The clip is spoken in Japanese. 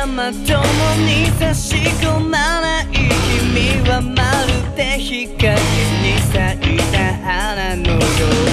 がまともに差し込まない君はまるで日陰に咲いた花のよう